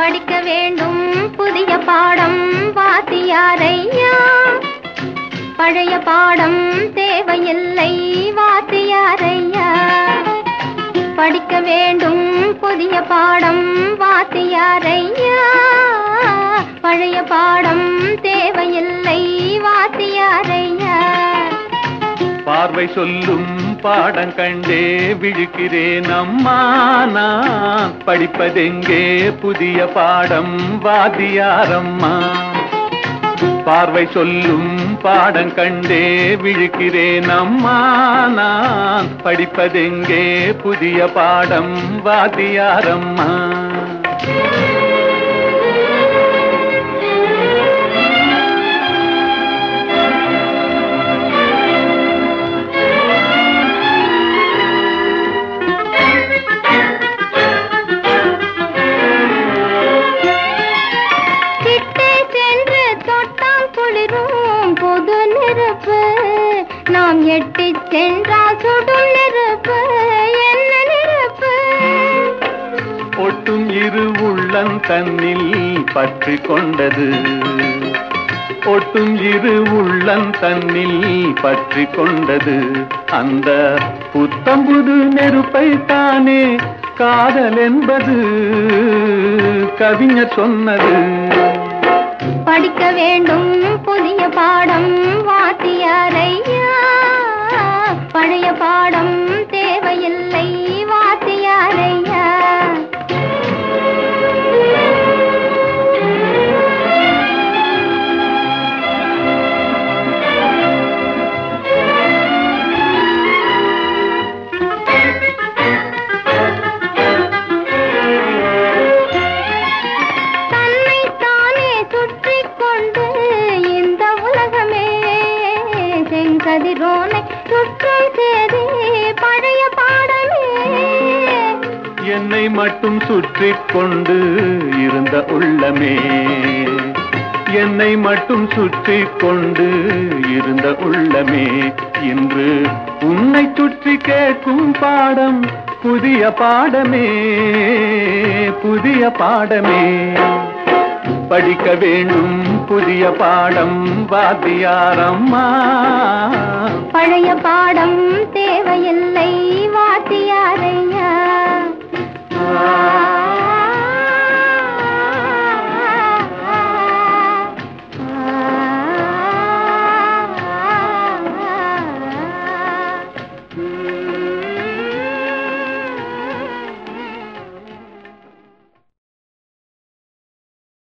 படிக்க வேண்டும். புதிய பாடம் வாத்தியாரையா? பழைய பாடம் தேவையில்லை வாத்தியாரையா? படிக்க வேண்டும். புதிய பாடம் வாத்தியாரையா? பழைய பாடம் தேவையில்லை வாத்தியாரையா? பார்வை சொல்லும் பாடம் கண்டே விழுக்கிறேன் அம்மா. நான் படிப்பதெங்கே? புதிய பாடம் வாதியாரம்மா பார்வை சொல்லும் பாடம் கண்டே விழுக்கிறேன் அம்மா. நான் படிப்பதெங்கே? புதிய பாடம் வாதியாரம்மா எட்டி சென்றால் சுடும் நெருப்பு என்ன நெருப்பு? ஒட்டும் இரு உள்ளம் தன்னில் பற்றி கொண்டது. ஒட்டும் இரு உள்ளம் தன்னில் பற்றி கொண்டது. அந்த புத்தம்புது நெருப்பை தானே காதல் என்பது. கவிஞர் சொன்னது. படிக்க வேண்டும் புதிய பாடம் வாத்தியாரையா? பழைய பாடம் தேவையில்லை வாத்தியாரையா கதிரோனை பழைய என்னை மட்டும் சுற்றி கொண்டு இருந்த உள்ளமே. என்னை மட்டும் சுற்றி கொண்டு இருந்த உள்ளமே. இன்று உன்னை சுற்றி கேட்கும் பாடம் புதிய பாடமே புதிய பாடமே. படிக்க வேண்டும் புதிய பாடம் வாத்தியாரம்மா பழைய பாடம் தேவையில்லை.